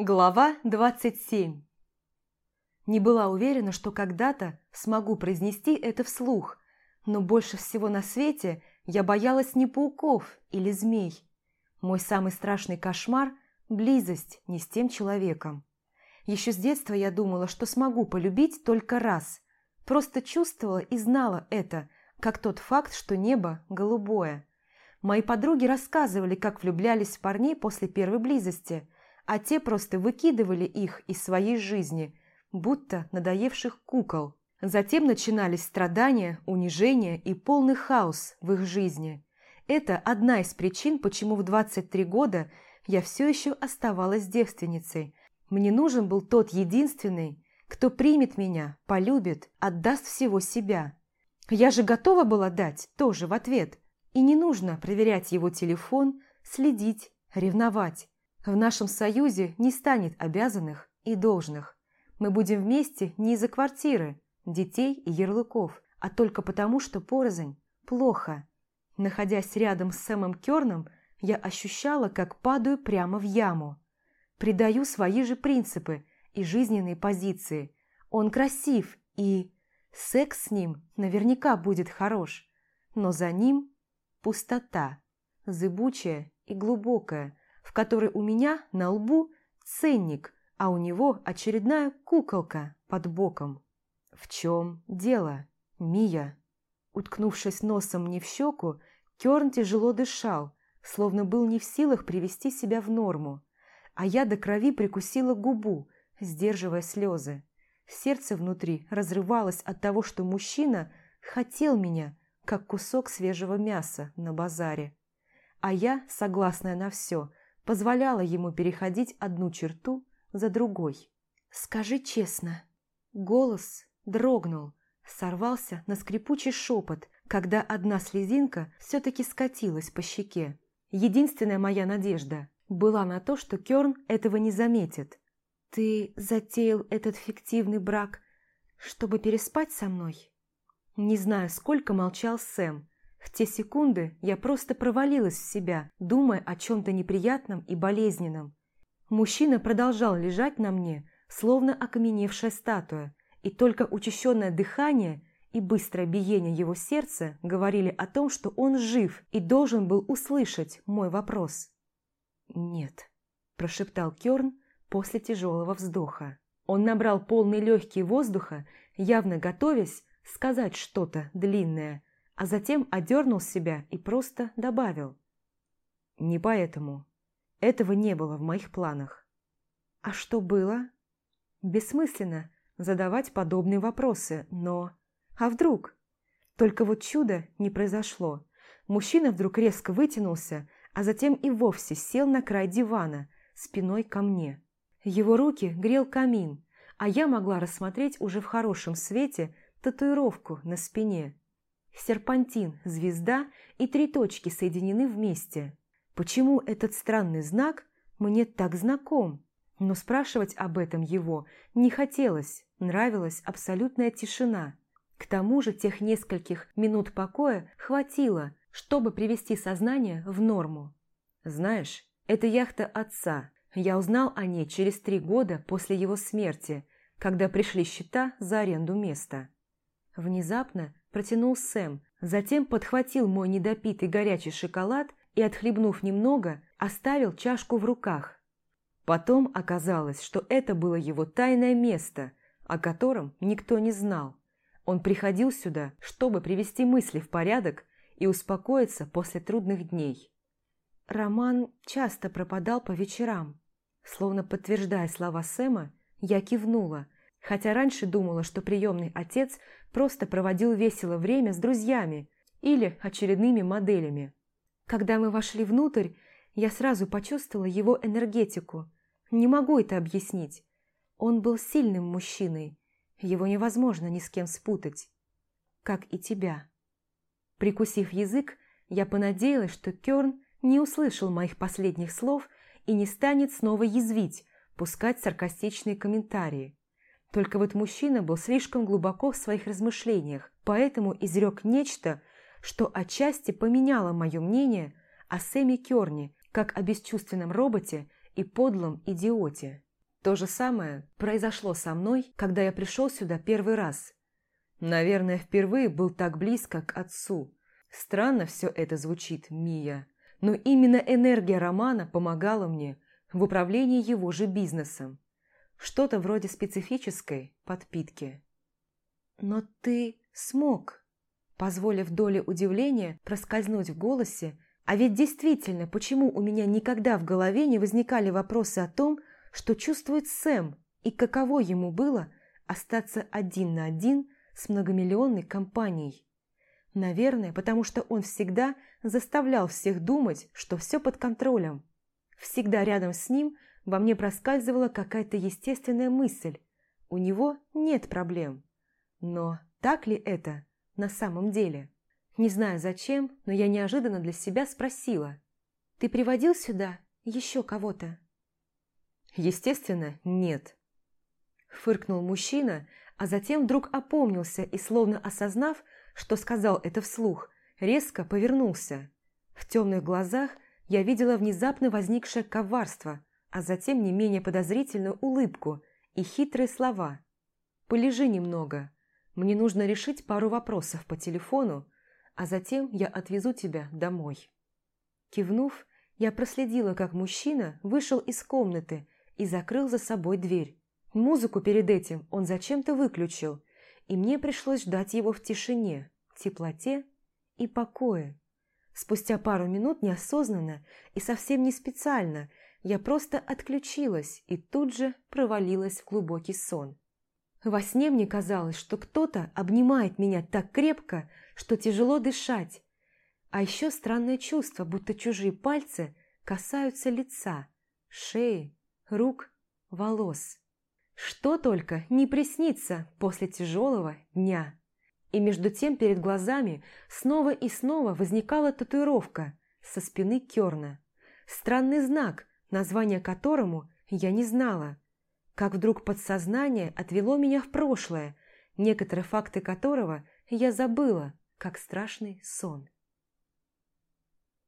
Глава 27 Не была уверена, что когда-то смогу произнести это вслух, но больше всего на свете я боялась не пауков или змей. Мой самый страшный кошмар – близость не с тем человеком. Еще с детства я думала, что смогу полюбить только раз. Просто чувствовала и знала это, как тот факт, что небо голубое. Мои подруги рассказывали, как влюблялись в парней после первой близости – а те просто выкидывали их из своей жизни, будто надоевших кукол. Затем начинались страдания, унижение и полный хаос в их жизни. Это одна из причин, почему в 23 года я все еще оставалась девственницей. Мне нужен был тот единственный, кто примет меня, полюбит, отдаст всего себя. Я же готова была дать тоже в ответ. И не нужно проверять его телефон, следить, ревновать. В нашем союзе не станет обязанных и должных. Мы будем вместе не из-за квартиры, детей и ярлыков, а только потому, что порознь плохо. Находясь рядом с Сэмом Керном, я ощущала, как падаю прямо в яму. Предаю свои же принципы и жизненные позиции. Он красив, и секс с ним наверняка будет хорош. Но за ним пустота, зыбучая и глубокая, в которой у меня на лбу ценник, а у него очередная куколка под боком. В чем дело, Мия? Уткнувшись носом мне в щеку, Керн тяжело дышал, словно был не в силах привести себя в норму, а я до крови прикусила губу, сдерживая слезы. Сердце внутри разрывалось от того, что мужчина хотел меня, как кусок свежего мяса на базаре. А я, согласная на все, позволяла ему переходить одну черту за другой. «Скажи честно». Голос дрогнул, сорвался на скрипучий шепот, когда одна слезинка все-таки скатилась по щеке. Единственная моя надежда была на то, что Керн этого не заметит. «Ты затеял этот фиктивный брак, чтобы переспать со мной?» Не знаю, сколько молчал Сэм, в те секунды я просто провалилась в себя, думая о чем-то неприятном и болезненном. Мужчина продолжал лежать на мне, словно окаменевшая статуя, и только учащенное дыхание и быстрое биение его сердца говорили о том, что он жив и должен был услышать мой вопрос. «Нет», – прошептал Керн после тяжелого вздоха. Он набрал полные легкие воздуха, явно готовясь сказать что-то длинное – а затем одернул себя и просто добавил. «Не поэтому. Этого не было в моих планах». «А что было?» «Бессмысленно задавать подобные вопросы, но... А вдруг?» Только вот чудо не произошло. Мужчина вдруг резко вытянулся, а затем и вовсе сел на край дивана, спиной ко мне. Его руки грел камин, а я могла рассмотреть уже в хорошем свете татуировку на спине серпантин, звезда и три точки соединены вместе. Почему этот странный знак мне так знаком? Но спрашивать об этом его не хотелось, нравилась абсолютная тишина. К тому же тех нескольких минут покоя хватило, чтобы привести сознание в норму. Знаешь, это яхта отца. Я узнал о ней через три года после его смерти, когда пришли счета за аренду места. Внезапно протянул Сэм, затем подхватил мой недопитый горячий шоколад и, отхлебнув немного, оставил чашку в руках. Потом оказалось, что это было его тайное место, о котором никто не знал. Он приходил сюда, чтобы привести мысли в порядок и успокоиться после трудных дней. Роман часто пропадал по вечерам. Словно подтверждая слова Сэма, я кивнула – хотя раньше думала, что приемный отец просто проводил весело время с друзьями или очередными моделями. Когда мы вошли внутрь, я сразу почувствовала его энергетику. Не могу это объяснить. Он был сильным мужчиной, его невозможно ни с кем спутать. Как и тебя. Прикусив язык, я понадеялась, что Кёрн не услышал моих последних слов и не станет снова язвить, пускать саркастичные комментарии. Только вот мужчина был слишком глубоко в своих размышлениях, поэтому изрек нечто, что отчасти поменяло мое мнение о Сэме Керни как о бесчувственном роботе и подлом идиоте. То же самое произошло со мной, когда я пришел сюда первый раз. Наверное, впервые был так близко к отцу. Странно все это звучит, Мия. Но именно энергия Романа помогала мне в управлении его же бизнесом. Что-то вроде специфической подпитки. «Но ты смог», позволив доле удивления проскользнуть в голосе, а ведь действительно, почему у меня никогда в голове не возникали вопросы о том, что чувствует Сэм и каково ему было остаться один на один с многомиллионной компанией. Наверное, потому что он всегда заставлял всех думать, что все под контролем. Всегда рядом с ним во мне проскальзывала какая-то естественная мысль. У него нет проблем. Но так ли это на самом деле? Не знаю зачем, но я неожиданно для себя спросила. «Ты приводил сюда еще кого-то?» «Естественно, нет». Фыркнул мужчина, а затем вдруг опомнился и, словно осознав, что сказал это вслух, резко повернулся. В темных глазах я видела внезапно возникшее коварство, а затем не менее подозрительную улыбку и хитрые слова. «Полежи немного. Мне нужно решить пару вопросов по телефону, а затем я отвезу тебя домой». Кивнув, я проследила, как мужчина вышел из комнаты и закрыл за собой дверь. Музыку перед этим он зачем-то выключил, и мне пришлось ждать его в тишине, теплоте и покое. Спустя пару минут неосознанно и совсем не специально я просто отключилась и тут же провалилась в глубокий сон. Во сне мне казалось, что кто-то обнимает меня так крепко, что тяжело дышать. А еще странное чувство, будто чужие пальцы касаются лица, шеи, рук, волос. Что только не приснится после тяжелого дня. И между тем перед глазами снова и снова возникала татуировка со спины Керна. Странный знак, название которому я не знала. Как вдруг подсознание отвело меня в прошлое, некоторые факты которого я забыла, как страшный сон.